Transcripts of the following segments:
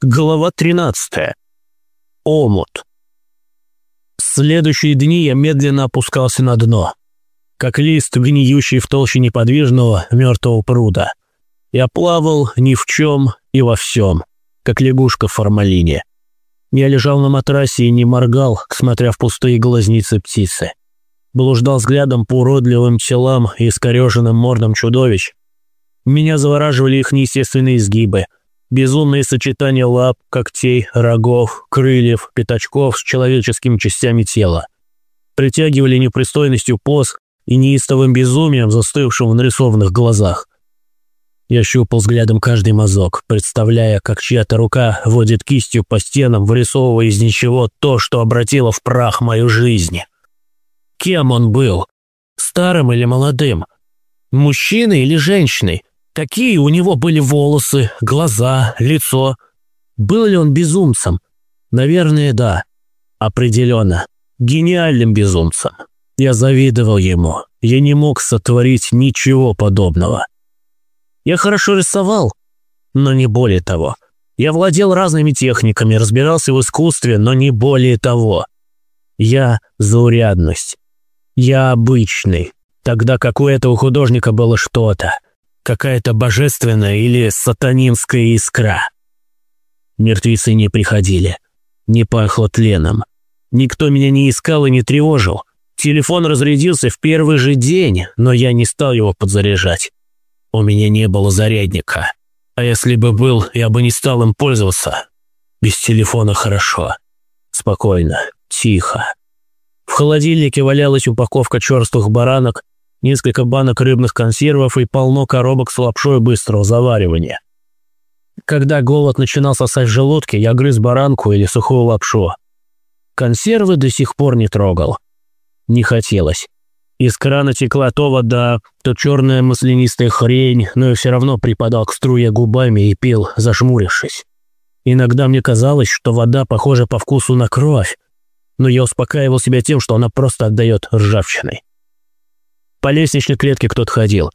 Глава 13. Омут. Следующие дни я медленно опускался на дно, как лист, гниющий в толще неподвижного мертвого пруда. Я плавал ни в чем и во всем, как лягушка в формалине. Я лежал на матрасе и не моргал, смотря в пустые глазницы птицы. Блуждал взглядом по уродливым телам и искореженным мордам чудовищ. Меня завораживали их неестественные изгибы – Безумные сочетания лап, когтей, рогов, крыльев, пятачков с человеческими частями тела. Притягивали непристойностью поз и неистовым безумием, застывшим в нарисованных глазах. Я щупал взглядом каждый мазок, представляя, как чья-то рука водит кистью по стенам, вырисовывая из ничего то, что обратило в прах мою жизнь. Кем он был? Старым или молодым? Мужчиной или женщиной? Какие у него были волосы, глаза, лицо? Был ли он безумцем? Наверное, да. Определенно. Гениальным безумцем. Я завидовал ему. Я не мог сотворить ничего подобного. Я хорошо рисовал, но не более того. Я владел разными техниками, разбирался в искусстве, но не более того. Я заурядность. Я обычный, тогда как у этого художника было что-то – какая-то божественная или сатанинская искра. Мертвецы не приходили. Не пахло тленом. Никто меня не искал и не тревожил. Телефон разрядился в первый же день, но я не стал его подзаряжать. У меня не было зарядника. А если бы был, я бы не стал им пользоваться. Без телефона хорошо. Спокойно, тихо. В холодильнике валялась упаковка черствых баранок, несколько банок рыбных консервов и полно коробок с лапшой быстрого заваривания. Когда голод начинал сосать в желудке, я грыз баранку или сухую лапшу. Консервы до сих пор не трогал. Не хотелось. Из крана текла то вода, то черная маслянистая хрень, но я все равно припадал к струе губами и пил, зажмурившись. Иногда мне казалось, что вода похожа по вкусу на кровь, но я успокаивал себя тем, что она просто отдает ржавчиной. По лестничной клетке кто-то ходил.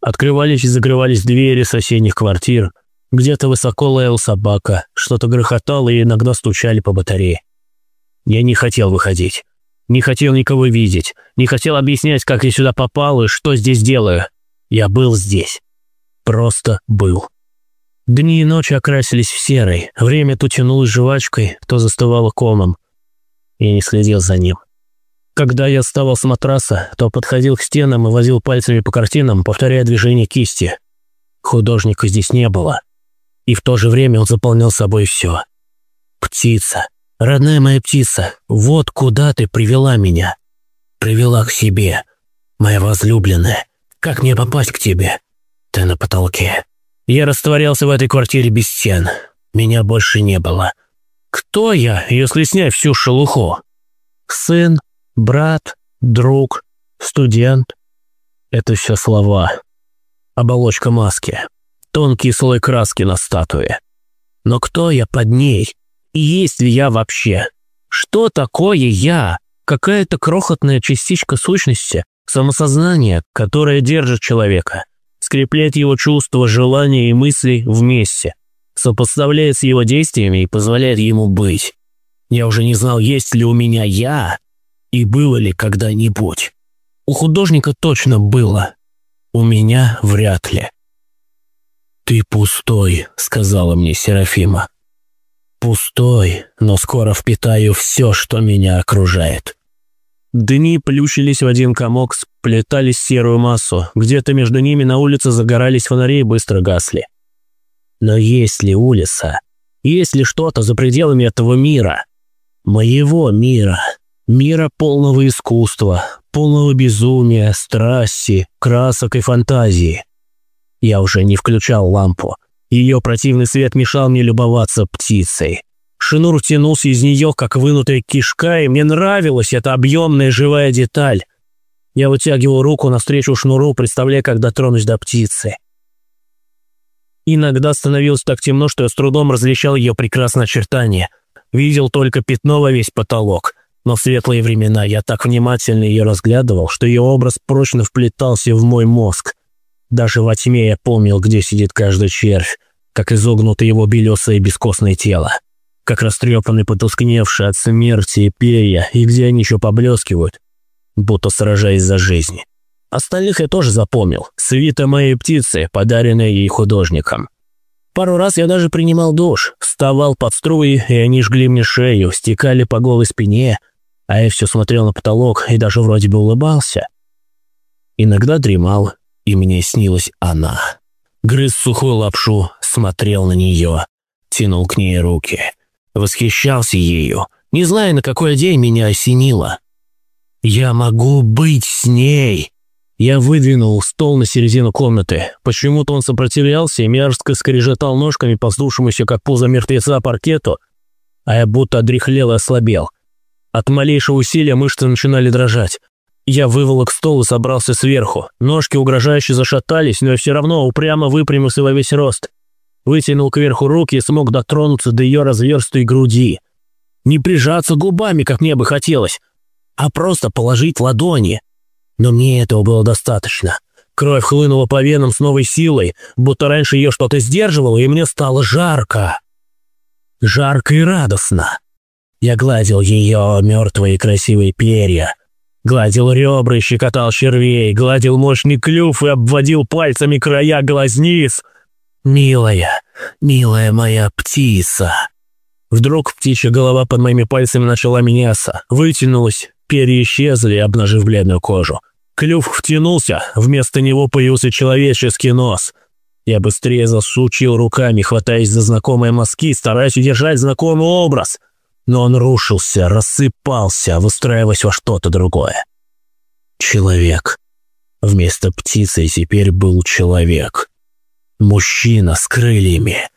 Открывались и закрывались двери соседних квартир. Где-то высоко лаял собака, что-то грохотало и иногда стучали по батарее. Я не хотел выходить. Не хотел никого видеть. Не хотел объяснять, как я сюда попал и что здесь делаю. Я был здесь. Просто был. Дни и ночи окрасились в серый. Время то тянулось жвачкой, то застывало комом. Я не следил за ним. Когда я вставал с матраса, то подходил к стенам и возил пальцами по картинам, повторяя движение кисти. Художника здесь не было. И в то же время он заполнял собой все. «Птица, родная моя птица, вот куда ты привела меня. Привела к себе, моя возлюбленная. Как мне попасть к тебе? Ты на потолке». Я растворялся в этой квартире без стен. Меня больше не было. Кто я, если снять всю шелуху? Сын, Брат, друг, студент – это все слова. Оболочка маски. Тонкий слой краски на статуе. Но кто я под ней? И есть ли я вообще? Что такое я? Какая-то крохотная частичка сущности, самосознания, которая держит человека, скрепляет его чувства, желания и мысли вместе, сопоставляет с его действиями и позволяет ему быть. Я уже не знал, есть ли у меня «я», и было ли когда-нибудь? У художника точно было. У меня вряд ли. «Ты пустой», — сказала мне Серафима. «Пустой, но скоро впитаю все, что меня окружает». Дни плющились в один комок, сплетались серую массу. Где-то между ними на улице загорались фонари и быстро гасли. Но есть ли улица? Есть ли что-то за пределами этого мира? Моего мира? Мира полного искусства, полного безумия, страсти, красок и фантазии. Я уже не включал лампу. Ее противный свет мешал мне любоваться птицей. Шинур тянулся из нее, как вынутая кишка, и мне нравилась эта объемная живая деталь. Я вытягивал руку навстречу шнуру, представляя, как дотронусь до птицы. Иногда становилось так темно, что я с трудом различал ее прекрасное очертание. Видел только пятно во весь потолок – но в светлые времена я так внимательно ее разглядывал, что ее образ прочно вплетался в мой мозг. Даже во тьме я помнил, где сидит каждый червь, как изогнуто его белесое бескостное тело, как растрепаны потускневшие от смерти перья, и где они еще поблескивают, будто сражаясь за жизнь. Остальных я тоже запомнил. Свита моей птицы, подаренная ей художником. Пару раз я даже принимал душ, вставал под струи, и они жгли мне шею, стекали по голой спине, а я все смотрел на потолок и даже вроде бы улыбался. Иногда дремал, и мне снилась она. Грыз сухую лапшу, смотрел на нее, тянул к ней руки. Восхищался ею, не зная, на какой день меня осенило. «Я могу быть с ней!» Я выдвинул стол на середину комнаты. Почему-то он сопротивлялся и мерзко скрежетал ножками по как пузо мертвеца, паркету, а я будто одряхлел и ослабел. От малейшего усилия мышцы начинали дрожать. Я выволок стол и собрался сверху. Ножки угрожающе зашатались, но все равно упрямо выпрямился во весь рост. Вытянул кверху руки и смог дотронуться до ее разверстой груди. Не прижаться губами, как мне бы хотелось, а просто положить ладони – но мне этого было достаточно. Кровь хлынула по венам с новой силой, будто раньше ее что-то сдерживало, и мне стало жарко. Жарко и радостно. Я гладил ее мертвые красивые перья, гладил ребра и щекотал червей, гладил мощный клюв и обводил пальцами края глазниц. «Милая, милая моя птица!» Вдруг птичья голова под моими пальцами начала меняться, вытянулась, перья исчезли, обнажив бледную кожу. Клюв втянулся, вместо него появился человеческий нос. Я быстрее засучил руками, хватаясь за знакомые мазки, стараясь удержать знакомый образ. Но он рушился, рассыпался, выстраиваясь во что-то другое. Человек. Вместо птицы теперь был человек. Мужчина с крыльями.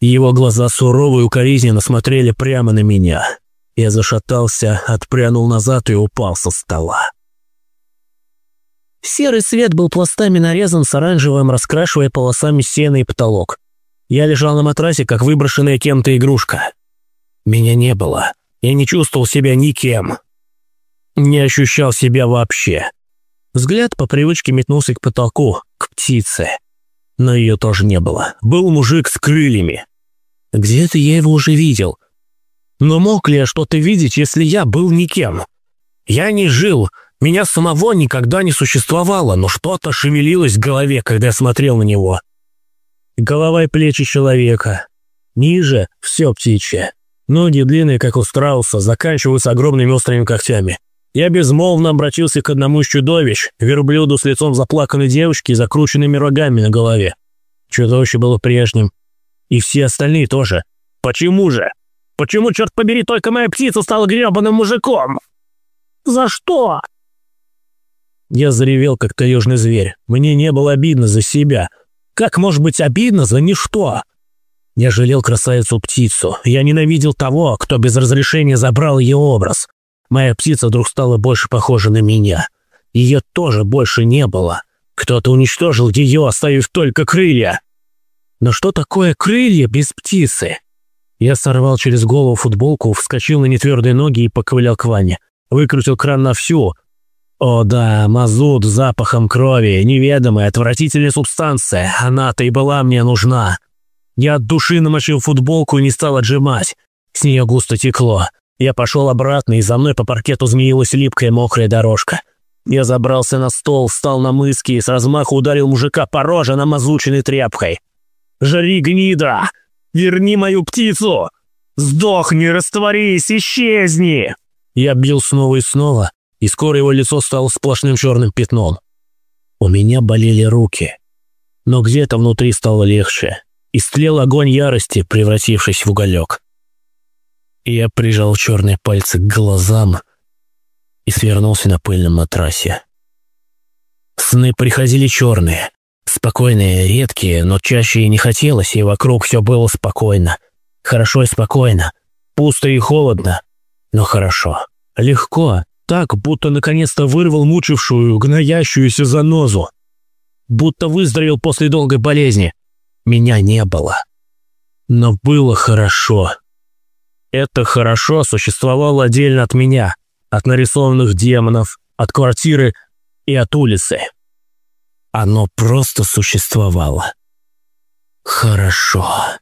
Его глаза сурово и укоризненно смотрели прямо на меня. Я зашатался, отпрянул назад и упал со стола. Серый свет был пластами нарезан с оранжевым, раскрашивая полосами сена и потолок. Я лежал на матрасе, как выброшенная кем-то игрушка. Меня не было. Я не чувствовал себя никем. Не ощущал себя вообще. Взгляд по привычке метнулся к потолку, к птице. Но ее тоже не было. Был мужик с крыльями. Где-то я его уже видел. Но мог ли я что-то видеть, если я был никем? Я не жил, меня самого никогда не существовало, но что-то шевелилось в голове, когда я смотрел на него. Голова и плечи человека. Ниже – все птичье. Ноги длинные, как у страуса, заканчиваются огромными острыми когтями. Я безмолвно обратился к одному из чудовищ, верблюду с лицом заплаканной девочки и закрученными рогами на голове. Чудовище было прежним. И все остальные тоже. Почему же? Почему, черт побери, только моя птица стала гребаным мужиком? За что? Я заревел, как таежный зверь. Мне не было обидно за себя. Как может быть обидно за ничто? Я жалел красавицу-птицу. Я ненавидел того, кто без разрешения забрал ее образ. Моя птица вдруг стала больше похожа на меня. Ее тоже больше не было. Кто-то уничтожил ее, оставив только крылья. Но что такое крылья без птицы? Я сорвал через голову футболку, вскочил на нетвердые ноги и поковылял к Ване. Выкрутил кран на всю, о да, мазут с запахом крови, неведомая, отвратительная субстанция, она-то и была мне нужна. Я от души намочил футболку и не стал отжимать. С нее густо текло. Я пошел обратно, и за мной по паркету змеилась липкая мокрая дорожка. Я забрался на стол, встал на мыски и с размаху ударил мужика по роже намазученной тряпкой. «Жри, гнида! Верни мою птицу! Сдохни, растворись, исчезни!» Я бил снова и снова, и скоро его лицо стало сплошным черным пятном. У меня болели руки, но где-то внутри стало легче. Истлел огонь ярости, превратившись в уголек. Я прижал черные пальцы к глазам и свернулся на пыльном матрасе. Сны приходили черные, спокойные, редкие, но чаще и не хотелось, и вокруг все было спокойно. Хорошо и спокойно, пусто и холодно, но хорошо. Легко, так, будто наконец-то вырвал мучившую, гноящуюся занозу. Будто выздоровел после долгой болезни. Меня не было. Но было хорошо. Это хорошо существовало отдельно от меня, от нарисованных демонов, от квартиры и от улицы. Оно просто существовало. хорошо.